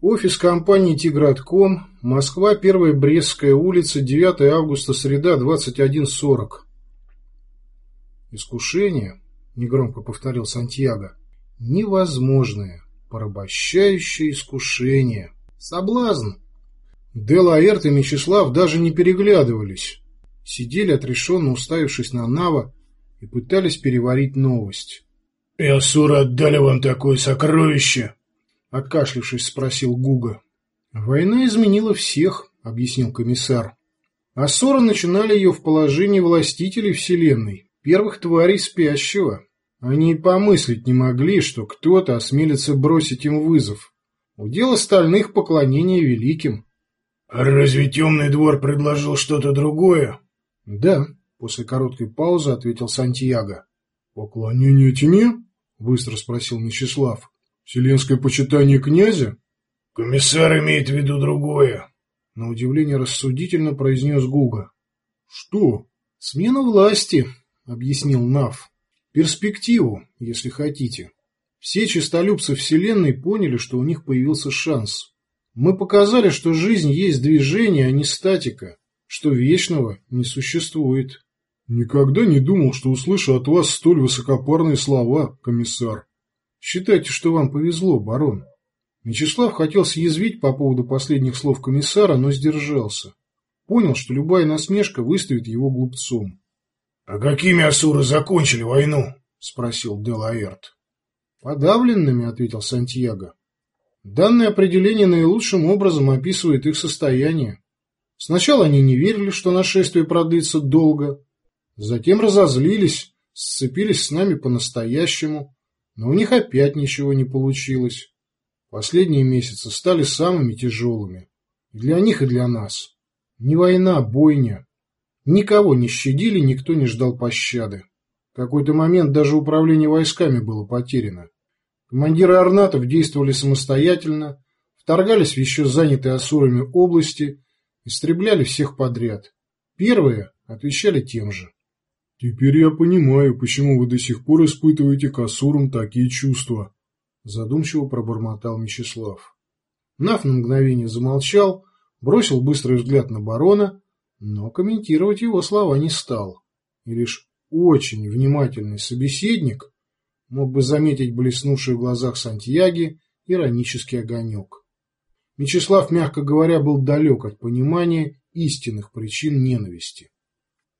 Офис компании «Тигратком», Москва, 1 Брестская улица, 9 августа, среда, 21.40. «Искушение», — негромко повторил Сантьяго, — «невозможное, порабощающее искушение, соблазн». Делаэрт и Мечислав даже не переглядывались, сидели отрешенно уставившись на Нава и пытались переварить новость. «И Асуры отдали вам такое сокровище?» — откашлившись, спросил Гуга. «Война изменила всех», — объяснил комиссар. «Асуры начинали ее в положении властителей Вселенной, первых тварей спящего. Они и помыслить не могли, что кто-то осмелится бросить им вызов. Удел остальных поклонения великим». «Разве темный двор предложил что-то другое?» «Да», — после короткой паузы ответил Сантьяго. «Поклонение тьме?» — быстро спросил Мечислав. Вселенское почитание князя? Комиссар имеет в виду другое. На удивление рассудительно произнес Гуга. Что? Смену власти, объяснил Нав. Перспективу, если хотите. Все честолюбцы Вселенной поняли, что у них появился шанс. Мы показали, что жизнь есть движение, а не статика, что вечного не существует. Никогда не думал, что услышу от вас столь высокопарные слова, комиссар. Считайте, что вам повезло, барон. Мечислав хотел съязвить по поводу последних слов комиссара, но сдержался. Понял, что любая насмешка выставит его глупцом. — А какими асуры закончили войну? — спросил Делаэрт. — Подавленными, — ответил Сантьяго. Данное определение наилучшим образом описывает их состояние. Сначала они не верили, что нашествие продлится долго, затем разозлились, сцепились с нами по-настоящему, но у них опять ничего не получилось. Последние месяцы стали самыми тяжелыми. И для них, и для нас. Не война, бойня. Никого не щадили, никто не ждал пощады. В какой-то момент даже управление войсками было потеряно. Командиры орнатов действовали самостоятельно, вторгались в еще занятые асурами области, истребляли всех подряд. Первые отвечали тем же. «Теперь я понимаю, почему вы до сих пор испытываете к Асурам такие чувства», – задумчиво пробормотал Мечислав. Нав на мгновение замолчал, бросил быстрый взгляд на барона, но комментировать его слова не стал. И лишь очень внимательный собеседник мог бы заметить блеснувший в глазах Сантьяги иронический огонек. Мечислав, мягко говоря, был далек от понимания истинных причин ненависти.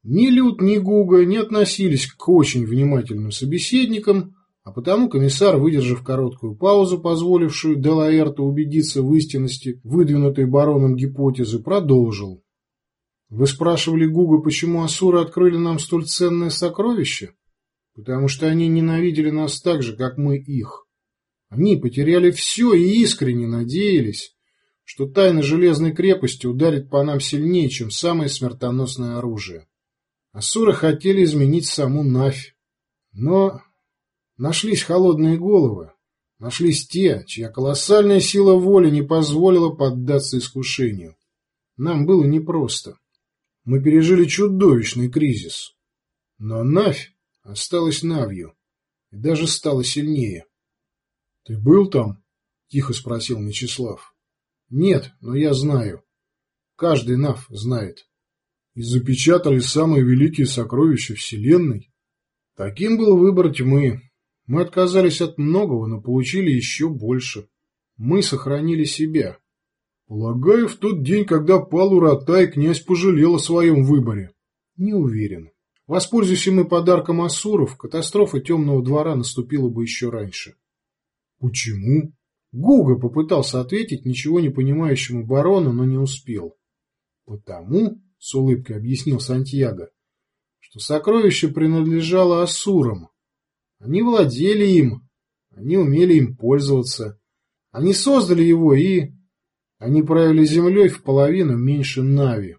Ни Люд, ни Гуга не относились к очень внимательным собеседникам, а потому комиссар, выдержав короткую паузу, позволившую Делаэрту убедиться в истинности выдвинутой бароном гипотезы, продолжил. «Вы спрашивали Гуга, почему асуры открыли нам столь ценное сокровище? Потому что они ненавидели нас так же, как мы их. Они потеряли все и искренне надеялись, что тайна Железной крепости ударит по нам сильнее, чем самое смертоносное оружие. Асуры хотели изменить саму Навь. Но нашлись холодные головы, нашлись те, чья колоссальная сила воли не позволила поддаться искушению. Нам было непросто. Мы пережили чудовищный кризис. Но Навь осталась Навью и даже стала сильнее. — Ты был там? — тихо спросил Мечислав. — Нет, но я знаю. Каждый Нав знает и запечатали самые великие сокровища Вселенной. Таким был выбор тьмы. Мы отказались от многого, но получили еще больше. Мы сохранили себя. Полагаю, в тот день, когда пал Уратай, князь пожалел о своем выборе. Не уверен. Воспользуйся мы подарком Асуров, катастрофа темного двора наступила бы еще раньше. Почему? Гуга попытался ответить ничего не понимающему барону, но не успел. Потому, — с улыбкой объяснил Сантьяго, — что сокровище принадлежало Асурам. Они владели им, они умели им пользоваться. Они создали его и... Они правили землей в половину меньше Нави.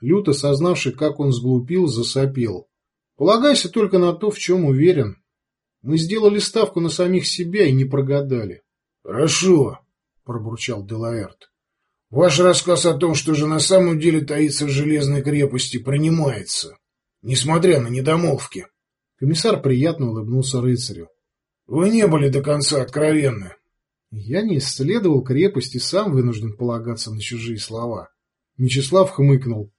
Люто сознавший, как он сглупил, засопел. Полагайся только на то, в чем уверен. Мы сделали ставку на самих себя и не прогадали. — Хорошо, — пробурчал Делаэрт. Ваш рассказ о том, что же на самом деле таится в железной крепости, принимается, несмотря на недомолвки. Комиссар приятно улыбнулся рыцарю. Вы не были до конца откровенны. Я не исследовал крепость и сам вынужден полагаться на чужие слова. Мечислав хмыкнул.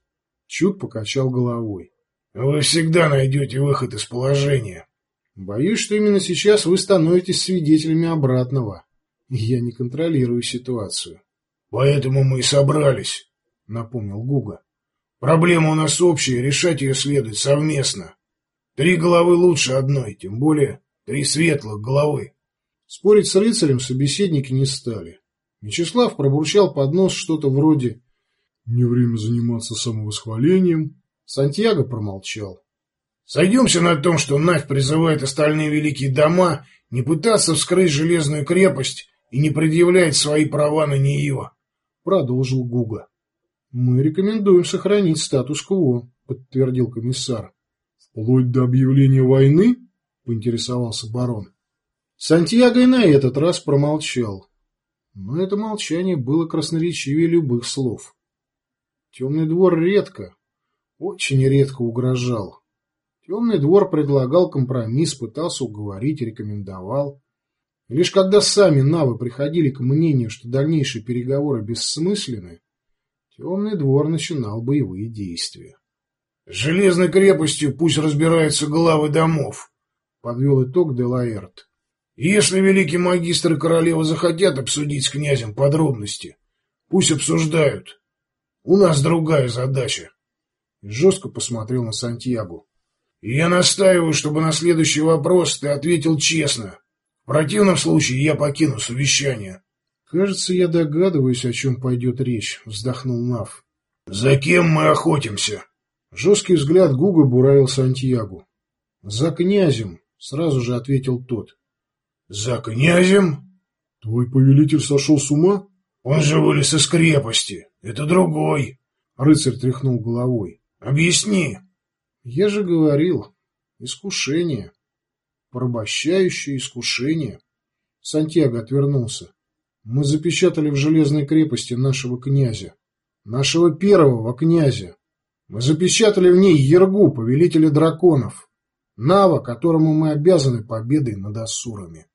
Чуд покачал головой. Вы всегда найдете выход из положения. Боюсь, что именно сейчас вы становитесь свидетелями обратного. Я не контролирую ситуацию. Поэтому мы и собрались, напомнил Гуга. Проблема у нас общая, решать ее следует совместно. Три головы лучше одной, тем более три светлых головы. Спорить с рыцарем собеседники не стали. Мечислав пробурчал под нос что-то вроде «Не время заниматься самовосхвалением». Сантьяго промолчал. «Сойдемся на том, что Навь призывает остальные великие дома не пытаться вскрыть железную крепость и не предъявлять свои права на нее», — продолжил Гуга. «Мы рекомендуем сохранить статус-кво», — подтвердил комиссар. «Вплоть до объявления войны?» — поинтересовался барон. Сантьяго и на этот раз промолчал. Но это молчание было красноречивее любых слов. Темный двор редко, очень редко угрожал. Темный двор предлагал компромисс, пытался уговорить, рекомендовал. Лишь когда сами навы приходили к мнению, что дальнейшие переговоры бессмысленны, Темный двор начинал боевые действия. — железной крепостью пусть разбираются главы домов, — подвел итог Делаэрт. Если великий магистр и королева захотят обсудить с князем подробности, пусть обсуждают. У нас другая задача. Жестко посмотрел на Сантьягу. я настаиваю, чтобы на следующий вопрос ты ответил честно. В противном случае я покину совещание. Кажется, я догадываюсь, о чем пойдет речь, вздохнул Нав. За кем мы охотимся? Жесткий взгляд Гуга буравил Сантьягу. За князем, сразу же ответил тот. «За князем?» «Твой повелитель сошел с ума?» «Он же вылез из крепости. Это другой». Рыцарь тряхнул головой. «Объясни». «Я же говорил. Искушение. Порабощающее искушение». Сантьяго отвернулся. «Мы запечатали в железной крепости нашего князя. Нашего первого князя. Мы запечатали в ней Ергу, повелителя драконов. Нава, которому мы обязаны победой над Ассурами.